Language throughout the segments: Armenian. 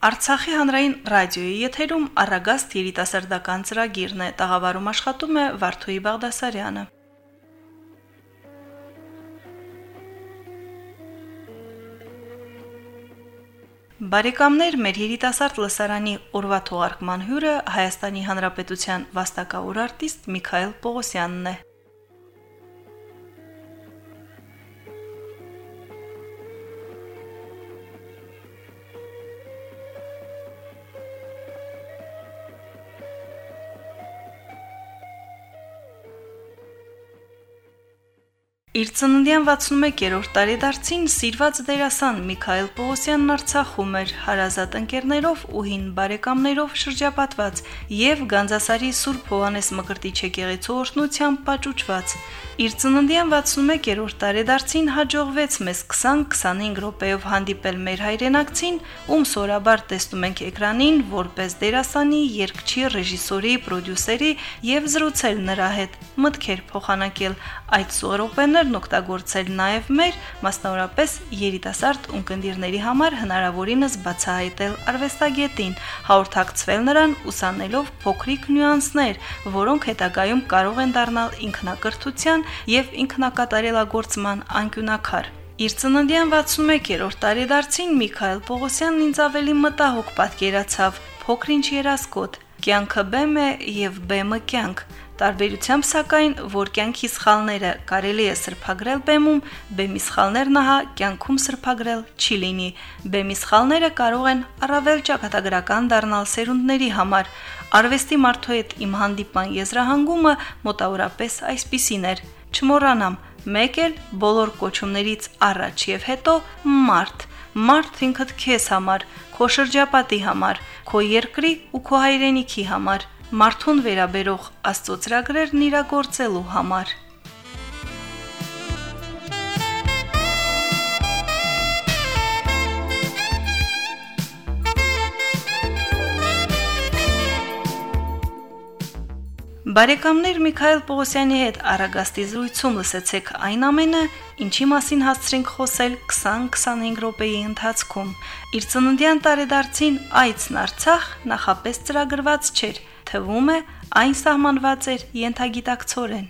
Արցախի հանրային ռադիոյի եթերում առագաստ երիտասարդական ծրագիրն է։ Տաղավարում աշխատում է Վարդուհի Բաղդասարյանը։ Բարեկամներ, մեր երիտասարդ լսարանի օրվա թողարկման հյուրը Հայաստանի Հանրապետության վաստակավոր արտիստ Միքայել Պողոսյանն է։ Իր ծննդյան 61-րդ տարեդարձին սիրված դերասան Միքայել Պողոսյանն Արցախում էր հարազատ ընկերներով ու հին բարեկամներով շրջապատված եւ Գանձասարի Սուրբ Հովանես Մկրտիչ եկեղեցու օրհնությամբ պաճուճված։ Իր ծննդյան 61-րդ տարեդարձին հաջողվեց մեզ 20-25 րոպեով հանդիպել մեր հայրենակցին, ում սորաբար տեսնում ենք էկրանին որպես դերասանի, երգչի, ռեժիսորի, պրոդյուսերի եւ զրուցել նրա հետ, մտքեր փոխանակել այդ սորոպեներն օգտագործել նաև մեր, մասնավորապես երիտասարդ ունկնդիրների համար հնարավորինս բացահայտել արվեստագետին, հաղորդակցվել նրան ուսանելով փոքրիկ նյուանսներ, որոնք հետագայում կարող են դառնալ ինքնակրթության եւ ինքնակատարելագործման անկյունակար։ Իր ծննդյան 61-րդ տարեդարձին Միքայել Պողոսյանն ինձ ավելի մտահոգ պատկերացավ փոքրինչ երասկոտ։ Կյանքը բեմ է եւ բեմը կյանք։ Տարբերությամբ սակայն, որ կյանքի սխալները կարելի է սրբագրել բեմում, բեմի սխալներն ահա կյանքում սրբագրել չի լինի։ Բեմի սխալները կարող են առավել ճակատագրական դառնալ սերունդների համար։ Արվեստի մարդու հետ իմ հանդիպան եզրահանգումը մոտավորապես այսպիսին էր. Չմոռանամ, մեկ էլ բոլոր կոչումներից առաջ եւ հետո մարդ մարդ ինքդ քեզ համար, քո շրջապատի համար, քո երկրի ու քո հայրենիքի համար մարդուն վերաբերող Աստծո ծրագրերն իրագործելու համար։ Բարեկամներ Միքայել Պողոսյանի հետ Արագաստի զրույցում լսեցեք այն ամենը, ինչի մասին հասցրինք խոսել 20-25 րոպեի ընթացքում։ Իր ծննդյան տարեդարձին այցն Արցախ նախապես ծրագրված չէր, թվում է այն սահմանված էր յենթագիտակցորեն։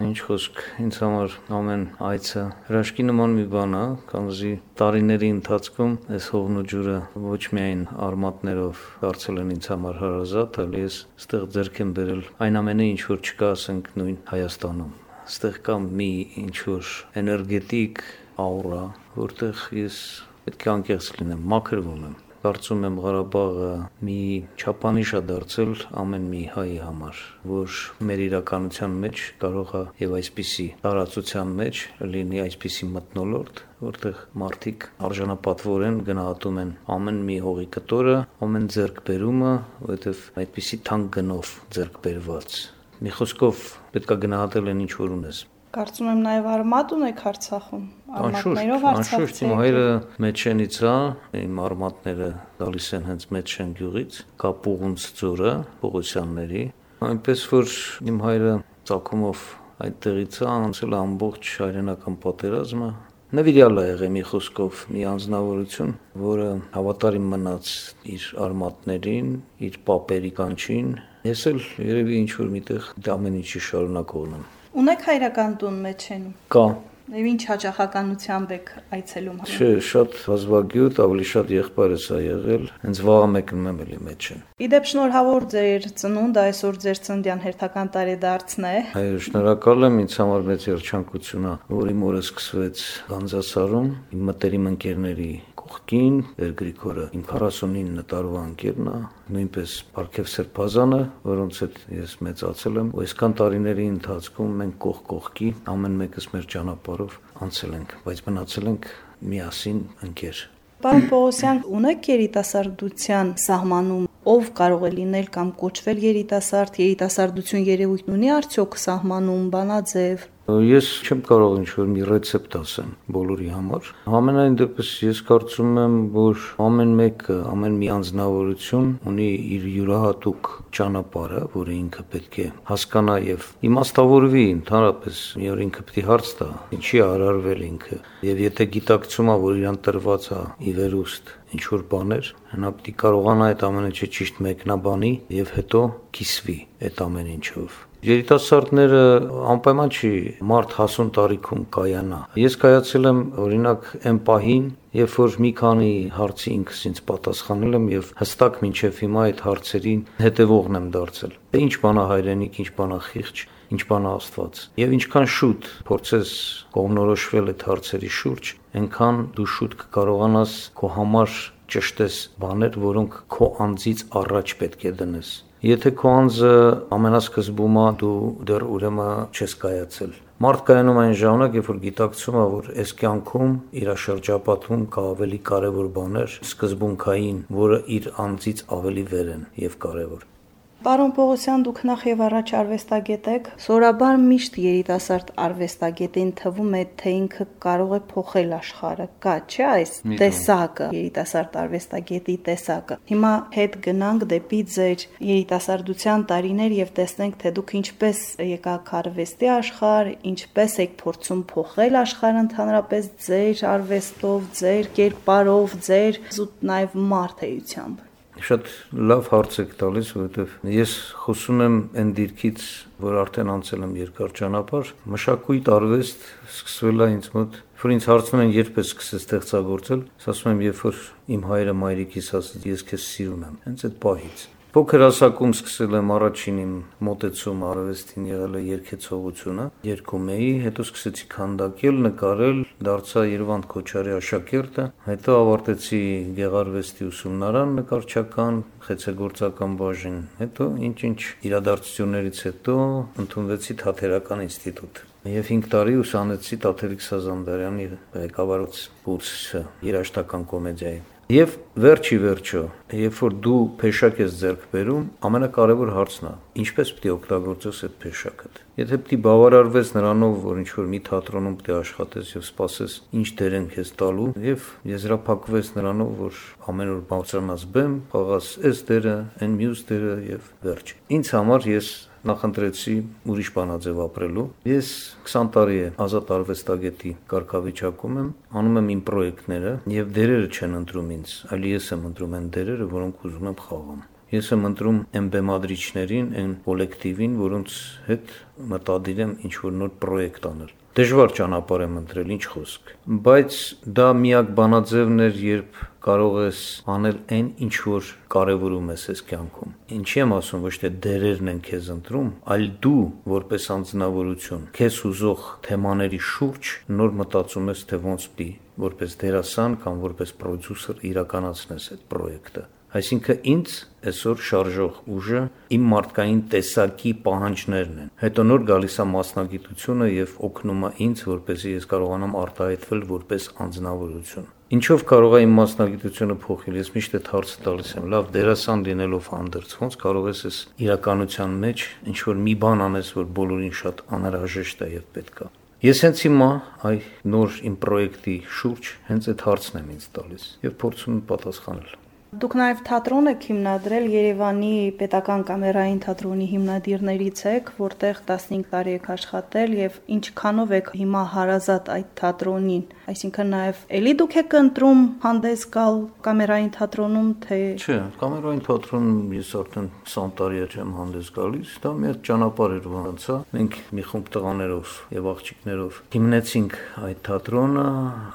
Ինչ խոսք, ինձ համար ամեն այցը հրաշքի նման մի բան է, քանզի տարիների ընթացքում այս հողն ու ջուրը ոչ միայն արմատներով դարձել են ինձ համար հարազատ, այլ ես ստեղ ձեռք եմ բերել այն ամենը, ինչ որ չկա, ասենք նույն Հայաստանում։ Ստեղ կա մի ինչ որ էներգետիկ աուրա, որտեղ ես պետք է անկեղծ լինեմ, մաքրվում եմ կարծում եմ Ղարաբաղը մի չափանիշ է դարձել ամեն մի հայի համար, որ մեր իրականության մեջ կարող է եւ այսպիսի տարածության մեջ լինի այսպիսի մտնոլորտ, որտեղ մարդիկ արժանապատվորեն գնահատում են ամեն մի հողի կտորը, ամեն ձեռքբերումը, որովհետեւ այդպիսի թանկ գնով ձեռքբերված։ Մի խոսքով պետքա գնահատել են ինչ որ ունես Կարծում եմ նաև արմատ ունեք Արցախում։ Արմատներով Արցախ։ Անշուշտ իմ հայրը Մեջենից է, իմ արմատները գալիս են հենց Մեջեն գյուղից, կա Պուղունց ձորը, Պողոսյանների։ Այնպես որ իմ հայրը ցակումով այդտեղից է անցել ամբողջ հայրենական պատերազմը, Նվիրյալ է եղել մի խոսքով մի անznավորություն, որը հավատարիմ մնաց իր արմատներին, իր պապերի կանչին։ Ես էլ երևի ինչ որ միտեղ դա ամեն ինչի շարունակողն եմ։ Ունեք հայրական տուն Մեջենում։ Կա։ Եվ ինչ հաճախականությամբ եք այցելում։ Չէ, շատ հազվագյուտ, ավելի շատ եղբայրս է եղել, հենց վաղը մեկնում եմ էլի Մեջեն։ Իդեպ շնորհավոր ձեր ծնունդ այսօր ձեր ծննդյան հերթական տարեդարձն է։ Այո, շնորհակալ եմ, ինձ համար մեծ երջանկություն է, որ իմ օրը սկսվեց Գանձասարում, իմ մտերիմ ընկերների կողքին Տեր Գրիգորը իմ 49 տարվա ընկերն է, նույնպես Պարքև Սերբազանը, որոնց հետ ես մեծացել եմ, ու այսքան տարիների ընթացքում մենք կողք կողքի ամեն մեկս մեր ճանապարհով անցել ենք, բայց մնացել ենք միասին ընկեր։ Պարոն Պողոսյան, ունեք երիտասարդության սահմանում ով կարող է լինել կամ կոչվել երիտասարդ, երիտասարդություն երևույթն ունի արդյոք սահմանում, բանաձև։ Ես չեմ կարող ինչ-որ մի ռեցեպտ ասեմ բոլորի համար։ Ամենայն դեպս ես կարծում եմ, որ ամեն մեկը, ամեն մի անձնավորություն ունի իր յուրահատուկ ճանապարհը, որը ինքը պետք է հասկանա եւ իմաստավորվի ընդհանրապես մի օր ինքը պետք է հարց տա, ինչի արարվել ինքը։ Եվ եթե գիտակցումա, որ իրան տրված է ի վերուստ ինչ որ բաներ, հնա պետք է կարողանա այդ ամենը ճիշտ մեկնաբանի եւ հետո կիսվի այդ ամեն ինչով Երիտասարդները անպայման չի մարդ հասուն տարիքում կայանա։ Ես կայացել եմ օրինակ այն պահին, երբ որ մի քանի հարցի ինքս ինձ պատասխանել եմ եւ հստակ մինչեւ հիմա այդ հարցերին հետեւողն եմ դարձել։ Ինչ բանա հայրենիք, ինչ բանա խիղճ, ինչ բանա Աստված։ Եվ ինչքան շուտ փորձես կողմնորոշվել այդ հարցերի շուրջ, այնքան դու շուտ կկարողանաս քո համար ճշտես բաներ, որոնք քո անձից առաջ պետք է դնես Եթե քո անձը ամենասկզբում է, դու դեռ ուրեմն չես կայացել։ Մարդ կայանում այն ժամանակ, երբ որ գիտակցում է, որ այս կյանքում իր շրջապատում կա ավելի կարևոր բաներ, սկզբունքային, որը իր անձից ավելի վեր են եւ կարևոր։ Պարոն Պողոսյան, դուք նախ եւ առաջ արվեստագետ եք։ Սորաբար միշտ երիտասարդ արվեստագետին թվում է, թե ինքը կարող է փոխել աշխարհը։ Կա, չէ՞ այս տեսակը, երիտասարդ արվեստագետի տեսակը։ Հիմա հետ գնանք դեպի ձեր երիտասարդության տարիներ եւ տեսնենք, թե դուք ինչպես եկաք արվեստի աշխարհ, ինչպես եք փորձում փոխել աշխարհը ընդհանրապես ձեր արվեստով, ձեր կերպարով, ձեր զուտ նաեւ մարդ-էությամբ։ Շատ լավ հարց եք տալիս, որովհետև ես խոսում եմ այն դիրքից, որ արդեն անցել եմ երկար ճանապարհ, մշակույթ արվեստ սկսվել է ինձ մոտ, որ ինձ հարցնում են երբ ես սկսես ստեղծագործել, ասում եմ, երբ որ իմ հայրը մայրիկիս ասաց, ես քեզ սիրում եմ։ Հենց այդ պահից Փոքր հասակում սկսել եմ առաջին իմ մոտեցում արվեստին եղել է երկեցողությունը, երկում էի, հետո սկսեցի քանդակել, նկարել, դարձա Երևան Քոչարի աշակերտը, հետո ավարտեցի Գեղարվեստի ուսումնարան նկարչական, խեցեգործական բաժին, հետո ինչ-ինչ իրադարձություններից հետո ընդունվեցի Թատերական ինստիտուտ Եվ 5 տարի ուսանեցի Տաթևիկ Սազանդարյանի ղեկավարած կուրսը երաշտական կոմեդիայի Եվ վերջի վերջը, երբ որ դու փեշակ ես ձեռք բերում, ամենակարևոր հարցն է, ինչպես պետք է օգտագործես այդ փեշակը։ Եթե պետք է բավարարվես նրանով, որ ինչ որ մի թատրոնում պետք է աշխատես եւ սպասես, ինչ դեր են քեզ տալու, եւ եզրափակվես նրանով, որ ամեն օր բացառնած բեմ, խաղաս այս դերը, այն մյուս դերը եւ վերջ։ Ինչ համար ես նախընտրեցի ուրիշ բանաձև ապրելու։ Ես 20 տարի է ազատ արվեստագետի կարգավիճակում եմ, անում եմ իմ պրոյեկտները եւ դերերը չեն ընտրում ինձ, այլ ես եմ ընտրում այն դերերը, որոնք ուզում եմ խաղամ։ Ես եմ ընտրում այն բեմադրիչներին, այն կոլեկտիվին, որոնց հետ մտադիր եմ ինչ որ նոր պրոյեկտ անել։ Դժվար ճանապարհ եմ ընտրել, ինչ խոսք, բայց դա միակ բանաձևն էր, երբ կարող ես անել այն, ինչ որ կարևորում ես այս կյանքում։ Ինչի եմ ասում, ոչ թե դերերն են քեզ ընտրում, այլ դու որպես անձնավորություն, քեզ ուզող թեմաների շուրջ նոր մտածում ես, թե ոնց պիտի որպես դերասան կամ որպես պրոդյուսեր իրականացնես այդ պրոյեկտը։ Այսինքն ինձ այսօր շարժող ուժը իմ մարդկային տեսակի պահանջներն են։ Հետո նոր գալիս է մասնագիտությունը եւ օգնում է ինձ, որպեսզի ես կարողանամ արտահայտվել որպես անձնավորություն։ Ինչով կարող է իմ մասնագիտությունը փոխել։ Ես միշտ այդ հարցը տալիս եմ։ Լավ, դերասան լինելով հանդերձ, ոնց կարող ես այս իրականության մեջ ինչ որ մի բան անես, որ բոլորին շատ անհրաժեշտ է եւ պետք է։ Ես հենց հիմա այ նոր իմ պրոյեկտի շուրջ հենց այդ հարցն եմ ինձ տալիս եւ փորձում պատասխանել։ Դուք նաև թատրոն եք հիմնադրել Երևանի Պետական կամերային թատրոնի հիմնադիրներից եք, որտեղ 15 տարի եք աշխատել եւ ինչքանով եք հիմա հարազատ այդ թատրոնին։ Այսինքն նաև էլի դուք եք ընտրում հանդես գալ կամերային թատրոնում, թե Չէ, կամերային թատրոնում ես արդեն 20 տարի եմ հանդես գալիս, դա մի հատ ճանապարհ էր ոնցա։ Մենք մի խումբ տղաներով եւ աղջիկներով հիմնեցինք այդ թատրոնը,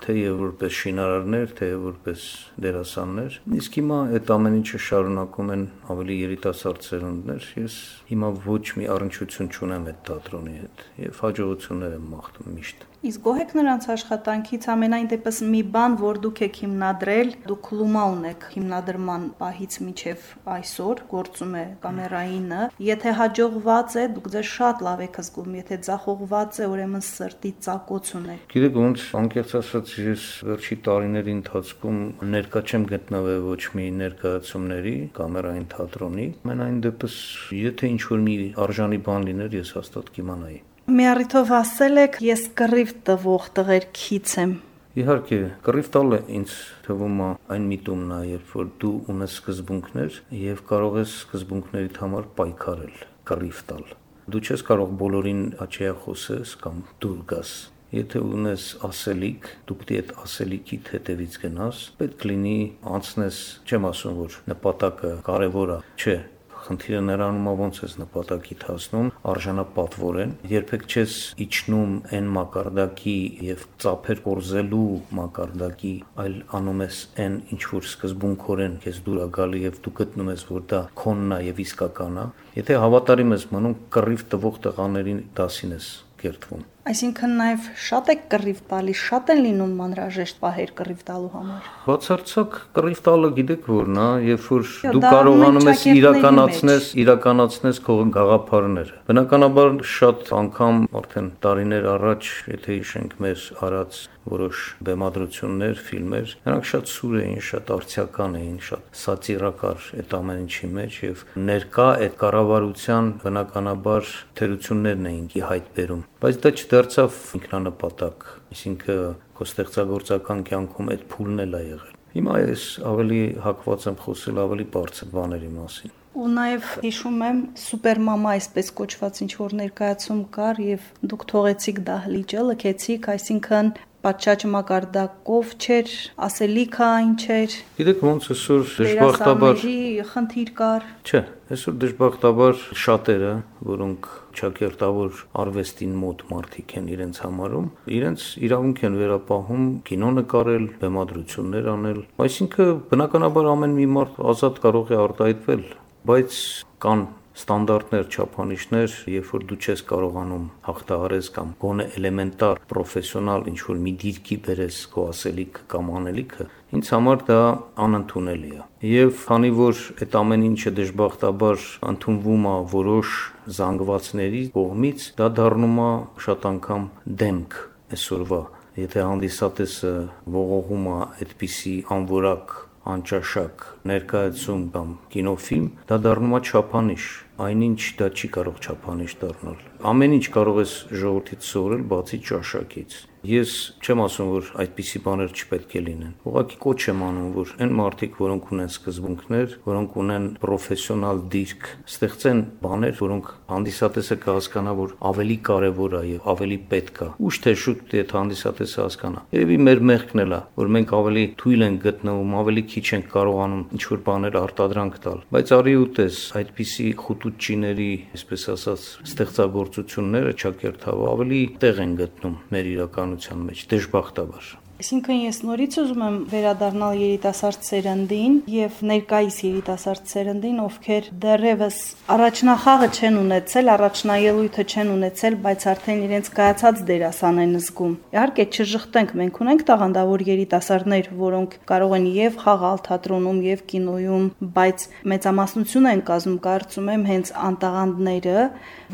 թե եւ որպես շինարարներ, թե որպես դերասաններ։ Իսկ հիմա այդ ամեն ինչը շարունակում են ավելի երիտասարդ սերունդներ։ Ես հիմա ոչ մի առնչություն չունեմ այդ թատրոնի հետ եւ հաջողություններ եմ մաղթում միշտ։ Իսկ գոհ եք նրանց աշխատանքից ամենայն դեպս մի բան, որ դուք եք հիմնադրել, դուք լումա ունեք հիմնադրման պահից միջև այսօր գործում է կամերայինը։ Եթե հաջողված է, դուք ձեզ շատ լավ եք զգում, եթե ձախողված է, ուրեմն սրտի ծակոց ունեք։ Գիտեք, ոնց անկեղծ ասած, ես վերջի տարիների ընթացքում ներկա չեմ գտնվել ոչ մի ներկայացումների կամերային թատրոնի։ Ամենայն դեպս, եթե ինչ որ մի արժանի բան լիներ, ես հաստատ կիմանայի։ Մի առիթով ասել եք, ես կռիվ տվող տղերքից եմ։ Իհարկե, կռիվ տալը ինձ թվում է այն միտումն է, երբ որ դու ունես սկզբունքներ եւ կարող ես սկզբունքներիդ համար պայքարել, կռիվ տալ։ Դու չես կարող բոլորին աչիա խոսես կամ դուր գաս Եթե ունես ասելիք, դու պետք է այդ ասելիքիդ հետևից գնաս, պետք լինի անցնես, չեմ ասում որ նպատակը կարևոր է, չէ, խնդիրը նրանում է ոնց ես նպատակիդ հասնում արժանապատվորեն երբեք չես իջնում այն մակարդակի եւ ծափեր կորզելու մակարդակի այլ անում ես այն ինչ որ սկզբունքորեն քեզ դուր է գալի եւ դու գտնում ես որ դա քոնն է եւ իսկական է եթե հավատարիմ ես մնում կռիվ տվող տղաներին դասին ես կերտվում Այսինքն նաև շատ է կռիվ տալիս, շատ են լինում մանրաժեշտ պահեր կռիվ տալու համար։ Բացարձակ կռիվ տալը գիտեք որն է, երբ որ դու կարողանում ես իրականացնես, իրականացնես քո գաղափարները։ Բնականաբար շատ անգամ արդեն տարիներ առաջ, եթե հիշենք մեր արած որոշ բեմադրություններ, ֆիլմեր, նրանք շատ սուր էին, շատ արդյական էին, շատ սատիրակար այդ ամեն ինչի մեջ եւ ներկա այդ կառավարության բնականաբար թերություններն էին ի հայտ բերում բայց դա չդարձավ ինքնանպատակ, այսինքն քո ստեղծագործական կյանքում այդ փուլն էլ է եղել։ Հիմա ես ավելի հակված եմ խոսել ավելի բարձր բաների մասին։ Ու նաև հիշում եմ սուպերմամա այսպես կոչված ինչ որ ներկայացում կար եւ դուք թողեցիք դահլիճը, լքեցիք, այսինքն պատշաճ մակարդակով չէր, ասելիքը այն չէր։ Գիտեք ոնց այսօր դժբախտաբար խնդիր կար։ Չէ, այսօր դժբախտաբար շատերը, որոնք ճակերտավոր արվեստին մոտ մարդիկ են իրենց համարում, իրենց իրավունք են վերապահում կինո նկարել, բեմադրություններ անել։ Այսինքն բնականաբար ամեն մի մարդ ազատ կարող է արտահայտվել, բայց կան ստանդարտներ, չափանիշներ, երբ որ դու չես կարողանում հաղթահարես կամ գոնե էլեմենտար պրոֆեսիոնալ ինչ որ մի դիրքի բերես քո ասելիք կամ անելիքը, ինձ համար դա անընդունելի է։ Եվ քանի որ այդ ամեն ինչը դժբախտաբար ընդունվում է որոշ զանգվածների կողմից, դա դառնում է շատ անգամ դեմք այսօրվա եթե հանդիսատեսը ողողում է այդպիսի անորակ անճաշակ ներկայացում կամ կինոֆիլմ, դա դառնում է չափանիշ այնինչ դա չի կարող չափանիշ դառնալ։ Ամեն ինչ կարող ես ժողովրդից սովորել բացի ճաշակից։ Ես չեմ ասում, որ այդպիսի բաներ չպետք է լինեն։ Ուղղակի կոչ եմ անում, որ այն մարդիկ, որոնք ունեն սկզբունքներ, որոնք ունեն պրոֆեսիոնալ դիրք, ստեղծեն բաներ, որոնք հանդիսատեսը կհասկանա, որ ավելի կարևոր է եւ ավելի պետք է։ Ուշ թե շուտ այդ հանդիսատեսը հասկանա։ Երևի մեր մեղքն էլ է, որ մենք ավելի թույլ ենք գտնվում, ավելի քիչ ենք կարողանում ինչ որ բաներ արտադրանք տալ։ Բայց արի ու տես, այդպիսի խուտուչիների, այսպես ասած, ստեղծագործությունները ճակերտավ ավելի տեղ են գտնում մեր իրականության մեջ դժբախտաբար Այսինքն ես նորից ուզում եմ վերադառնալ երիտասարդ սերնդին եւ ներկայիս երիտասարդ սերնդին, ովքեր դեռևս առաջնախաղը չեն ունեցել, առաջնաելույթը չեն ունեցել, բայց արդեն իրենց կայացած դերասան են զգում։ Իհարկե չժխտենք, մենք ունենք տաղանդավոր երիտասարդներ, որոնք կարող են եւ խաղալ թատրոնում եւ կինոյում, բայց մեծամասնություն են կազմում, կարծում եմ, հենց անտաղանդները,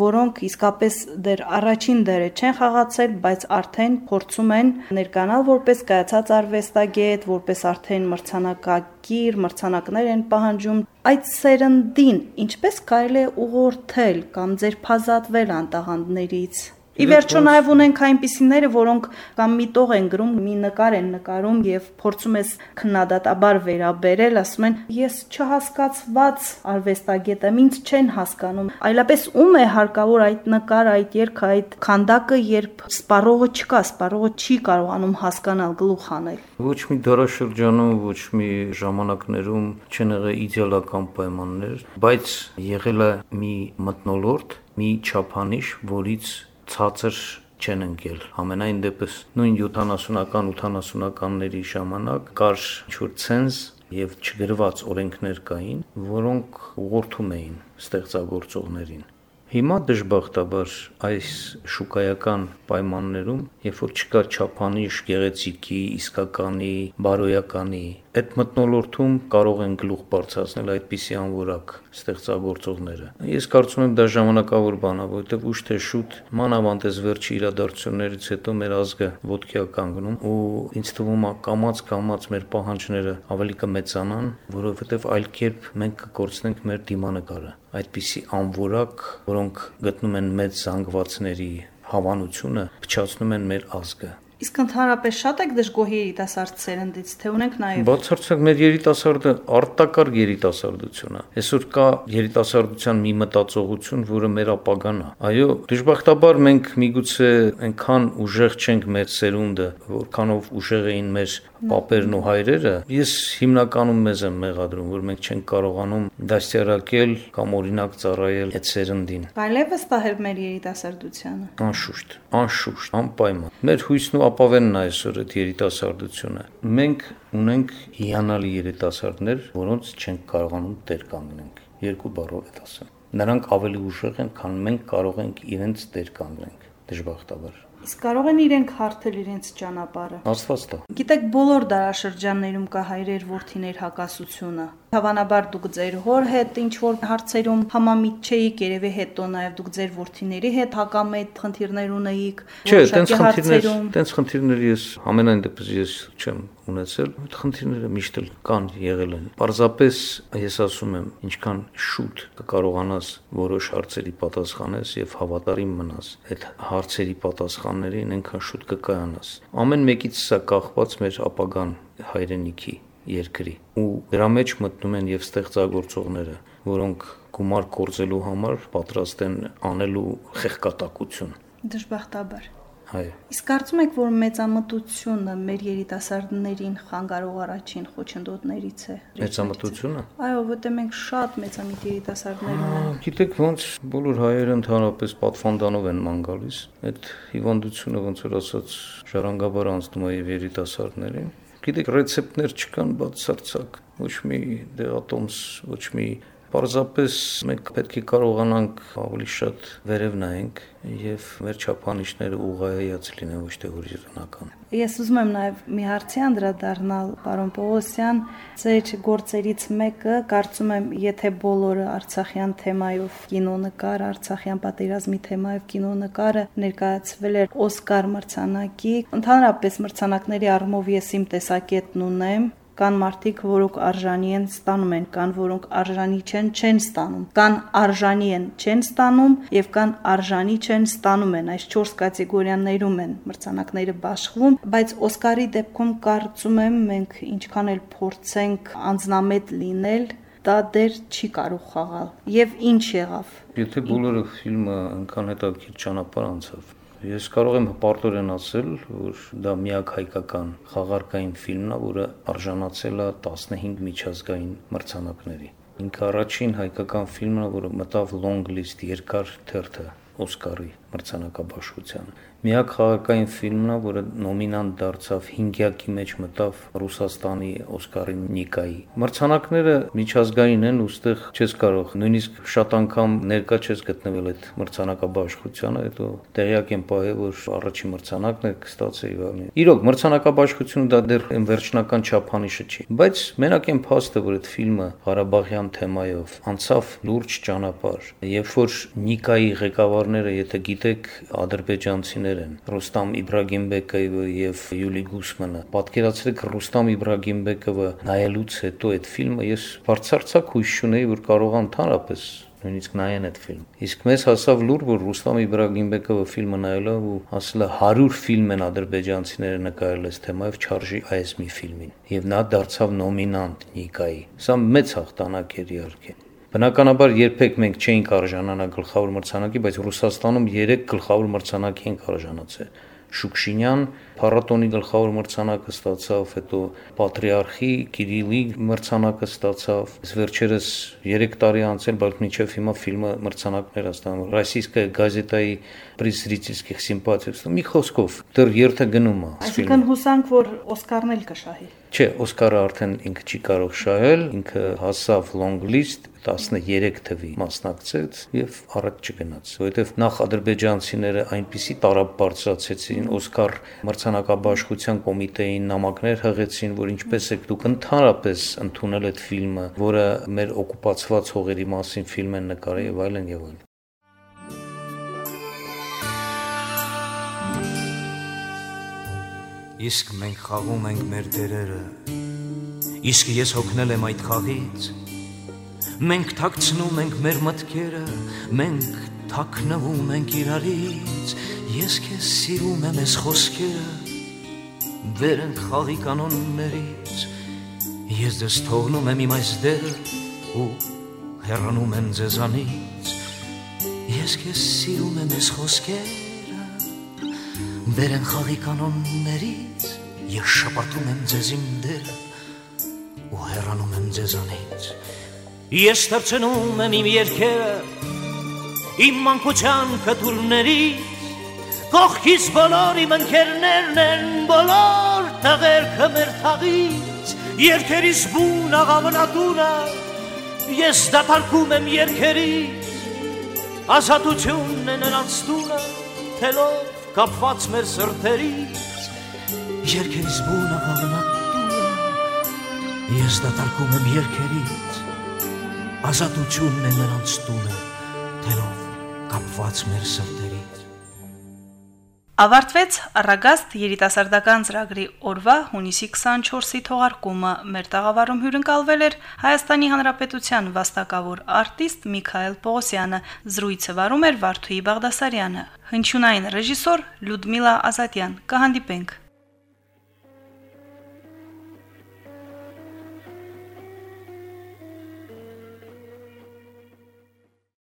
որոնք իսկապես դեռ առաջին դերը չեն խաղացել, բայց արդեն փորձում են ներկանալ որպես որպես կայացած արվեստագետ, որպես արդեն մրցանակակիր, մրցանակներ են պահանջում, այդ սերնդին ինչպես կարելի է ուղղորդել կամ ձերբազատվել անտաղանդներից։ Ի վերջո նաև ունենք այնպիսիները, որոնք կամ մի տող են գրում, մի նկար են նկարում եւ փորձում ես քննադատաբար վերաբերել, ասում են ես չհասկացված արվեստագետ եմ, ինձ չեն հասկանում։ Այլապես ում է հարկավոր այդ նկար, այդ երգ, այդ քանդակը, երբ սպառողը չկա, սպառողը չի կարողանում հասկանալ, գլուխ անել։ Ոչ մի դարաշրջանում, ոչ մի ժամանակներում չեն եղել իդեալական պայմաններ, բայց եղել է մի մտնոլորտ, մի չափանիշ, որից ցածր չեն ընկել։ Ամենայն դեպս նույն 70-ական 80-ականների ժամանակ կար ինչ-որ ցենզ եւ չգրված օրենքներ կային, որոնք ուղղորդում էին ստեղծագործողներին։ Հիմա դժբախտաբար այս շուկայական պայմաններում, երբ որ չկա չափանիշ գեղեցիկի, իսկականի, բարոյականի, այդ մտնոլորտում կարող են գլուխ բարձրացնել այդպիսի անորակ ստեղծագործողները։ Ես կարծում եմ դա ժամանակավոր բան է, որովհետև ուշ թե շուտ մանավանդ այս վերջի իրադարձություններից հետո մեր ազգը ոտքի է կանգնում ու ինձ թվում է կամած կամած մեր պահանջները ավելի կմեծանան, որովհետև այլ կերպ մենք կկորցնենք մեր դիմանկարը այդպիսի անորակ, որոնք գտնում են մեծ զանգվածների հավանությունը փչացնում են մեր ազգը։ Իսկ ընդհանրապես շատ եք դժգոհի երիտասարդ սերնդից, թե ունենք նաև Բացարձակ մեր երիտասարդը արտակար երիտասարդություն է։ Այսօր կա երիտասարդության մի մտածողություն, որը մեր ապագան է։ Այո, դժբախտաբար մենք միգուցե այնքան ուժեղ չենք մեր սերունդը, որքանով ուժեղ էին մեր պապերն ու հայրերը։ Ես հիմնականում մեզ եմ մեղադրում, որ մենք չենք կարողանում դաստիարակել կամ օրինակ ծառայել այդ սերնդին։ Կարելի է վստահել մեր երիտասարդությանը։ Անշուշտ, անշուշտ, անպայման։ Մեր հույսն ու ապավենն է այսօր այդ երիտասարդությունը։ Մենք ունենք հիանալի երիտասարդներ, որոնց չենք կարողանում տեր կանգնենք։ Երկու բառով է ասեմ։ Նրանք ավելի ուժեղ են, քան մենք կարող ենք իրենց տեր կանգնենք դժբախտաբար։ Իսկ կարող են իրենք հարթել իրենց ճանապարհը։ Հարցվածտ է։ Գիտեք, բոլոր դարաշրջաններում կա հայրեր որդիներ հակասությունը։ Հավանաբար դուք ձեր հոր հետ ինչ որ հարցերում համամիտ չէիք, երևի հետո նաև դուք ձեր որդիների հետ հակամետ խնդիրներ ունեիք։ Չէ, տենց խնդիրներ, տենց խնդիրներ ես ամենայն դեպքում ես չեմ ունեցել, այդ խնդիրները միշտ էլ կան եղել են։ Պարզապես ես ասում եմ, ինչքան շուտ կկարողանաս որոշ հարցերի պատասխանես եւ հավատարիմ մնաս այդ հարցերի պատասխաններին, այնքան շուտ կկայանաս։ Ամեն մեկից սա կախված մեր ապագան հայրենիքի երկրի ու դրա մեջ մտնում են եւ ստեղծագործողները, որոնք գումար կորցելու համար պատրաստ են անելու խեղկատակություն։ Դժբախտաբար Այո։ Իսկ կարծում եք, որ մեծամտությունը մեր երիտասարդներին խանգարող առաջին խոչընդոտներից է։ Մեծամտությունը։ Այո, որտեղ մենք շատ մեծամիտ երիտասարդներ ունենք։ Գիտեք, ոնց բոլոր հայերը ընդհանրապես պատվանդանով են ման գալիս։ Այդ հիվանդությունը ոնց որ ասած ժառանգաբար անցնում է եւ երիտասարդներին։ Գիտեք, ռեցեպտներ չկան բացարձակ։ Ոչ մի դեղատոմս, ոչ մի Պարզապես մենք պետք է կարողանանք ավելի շատ վերև նայենք եւ մեր չափանիշները ուղղայաց լինեն ոչ թե հորիզոնական։ Ես ուզում եմ նաեւ մի հարցի անդրադառնալ, պարոն Պողոսյան, ձեր գործերից մեկը, կարծում եմ, եթե բոլորը Արցախյան թեմայով կինոնկար, Արցախյան պատերազմի թեմայով կինոնկարը ներկայացվել էր Օսկար մրցանակի, ընդհանրապես մրցանակների առումով ես իմ տեսակետն ունեմ, կան մարդիկ, որոնք արժանի են ստանում են, կան որոնք արժանի չեն, չեն ստանում, կան արժանի են, չեն ստանում եւ կան արժանի չեն ստանում են, այս 4 կատեգորիաներում են մրցանակները բաշխվում, բայց Օսկարի դեպքում կարծում եմ մենք ինչքան էլ փորձենք անznամետ լինել, դա դեր չի կարող խաղալ։ Եվ ինչ եղավ։ Եթե բոլորը ֆիլմը այնքան հետաքրքիր ճանապարհ անցավ, Ես կարող եմ հպարտորեն ասել, որ դա միակ հայկական խաղարկային ֆիլմն է, որը արժանացել է 15 միջազգային մրցանակների։ Ինքը առաջին հայկական ֆիլմն է, որը մտավ long list երկար թերթը Օսկարի մրցանակաբաշխությանը միակ խաղակային ֆիլմն է, որը նոմինանտ դարձավ 5-յակի մեջ մտավ Ռուսաստանի Օսկարի Նիկայի։ Մրցանակները միջազգային են, ուստեղ չես կարող նույնիսկ շատ անգամ ներկա չես գտնվել այդ մրցանակաբաշխությանը, հետո տեղյակ եմ ողել, որ առաջին մրցանակն է կստացեի վարնի։ Իրոք մրցանակաբաշխությունը դա դեռ այն վերջնական չափանիշը չի, բայց մենակ եմ փաստը, որ այդ ֆիլմը Ղարաբաղյան թեմայով անցավ լուրջ ճանապարհ, երբ որ Նիկայի ղեկավարները, եթե գիտեք, ադրբեջանցիներ են Ռուստամ Իբրագիմբեկովը եւ Յուլի Գուսմանը պատկերացրեք Ռուստամ Իբրագիմբեկովը նայելուց հետո այդ ֆիլմը ես բարձրացակ հույս ունեի որ կարողան ընդհանրապես նույնիսկ նայեն այդ ֆիլմ։ Իսկ մեզ հասավ լուր, որ Ռուստամ Իբրագիմբեկովը ֆիլմը նայելով ու ասել է 100 ֆիլմ են ադրբեջանցիները նկարել այս թեմայով չարժի այս մի ֆիլմին։ Եվ նա դարձավ նոմինանտ Նիկայի։ Սա մեծ հաղթանակ էր իհարկե։ Բնականաբար երբեք մենք չէինք արժանանա գլխավոր մրցանակի, բայց Ռուսաստանում 3 գլխավոր մրցանակի ենք արժանացել։ Շուկշինյան փառատոնի գլխավոր մրցանակը ստացավ, հետո Պատրիարխի Կիրիլի մրցանակը ստացավ։ Այս վերջերս 3 տարի անցել, բայց մինչև հիմա ֆիլմը մրցանակներ է ստանում։ Ռոսիյսկայ գազետայի պրիզ ռիցիսկի սիմպաթիաս։ Մի խոսքով, դեռ երթը գնում է։ Այսինքն հուսանք, որ Օսկարն էլ կշահի։ Չէ, Օսկարը արդեն ինքը չի կարող շահել, ինքը հասավ long list 13 թվի մասնակցեց եւ առաջ չգնաց, որովհետեւ նախ ադրբեջանցիները այնպիսի տարապ բարձրացեցին Օսկար մրցանակը մրցանակաբաշխության կոմիտեին նամակներ հղեցին, որ ինչպես եք դուք ընդհանրապես ընդունել այդ ֆիլմը, որը մեր օկուպացված հողերի մասին ֆիլմ են նկարել եւ այլն եւ այլն։ Իսկ մենք խաղում ենք մեր դերերը։ Իսկ ես հոգնել եմ այդ խաղից Մենք թաքցնում ենք մեր մտքերը, մենք թաքնվում ենք իրարից Ես քեզ սիրում եմ ես խոսքերը վեր են խաղի կանոններից Ես դες թողնում եմ իմ այս դերը ու հեռանում եմ ձեզանից Ես քեզ սիրում եմ ես խոսքերը վեր են խաղի կանոններից Ես շպատում եմ ձեզ իմ դերը ու հեռանում եմ ձեզանից Ես տրցնում եմ իմ երկերը իմ մանկության կտուրներից Կողքից բոլոր իմ ընկերներն են, բոլոր տղերքը մեր թաղից, երկերիս բուն աղավնատունը, ես դատարկում եմ երկերից, ազատությունն է նրանց տունը, թելով կապված մեր սրտերից, երկերիս բուն աղավնատունը, ես դատարկում եմ երկերից, ազատությունն է նրանց տունը, թելով կապված մեր սրտերից։ Ավարտվեց Արագաստ երիտասարդական ծրագրի օրվա հունիսի 24-ի թողարկումը։ Մեր տաղավարում հյուրընկալվել էր Հայաստանի Հանրապետության վաստակավոր արտիստ Միքայել Պողոսյանը, զրույցը վարում էր Վարդուհի Բաղդասարյանը։ Հնչյունային ռեժիսոր Լյուդմիլա Ազատյան։ Կհանդիպենք